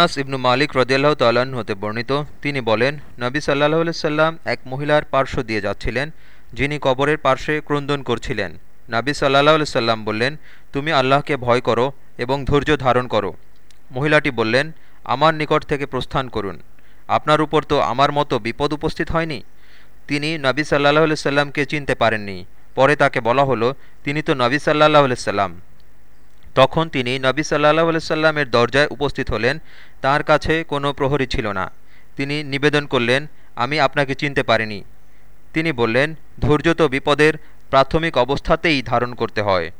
আনাস ইবনু মালিক রদিয়াল্লাহ তাল্লাহ্ন হতে বর্ণিত। তিনি বলেন, নবী সাল্লাহ সাল্লাম এক মহিলার পার্শ্ব দিয়ে যাচ্ছিলেন, যিনি কবরের পার্শ্বে ক্রন্দন করছিলেন। নাবী সাল্লাহ সাল্লাম বললেন, তুমি আল্লাহকে ভয় করো এবং ধৈর্য ধারণ করো। মহিলাটি বললেন, আমার নিকট থেকে প্রস্থান করুন। আপনার উপর তো আমার মতো বিপদ উপস্থিত হয়নি? তিনি নবী সাল্লাহ সাল্লামকে চিনতে পারেননি। পরে তাকে বলা হলো, তিনি তো নবী সাল্লাহ সাল্লাম। তখন তিনি নবী সাল্লাহ সাল্লামের দরজায় উপস্থিত হলেন। তার কাছে কোনো প্রহরী ছিল না। তিনি নিবেদন করলেন, আমি আপনাকে চিনতে পারিনি। তিনি বললেন, ধৈর্য তো বিপদের প্রাথমিক অবস্থাতেই ধারণ করতে হয়।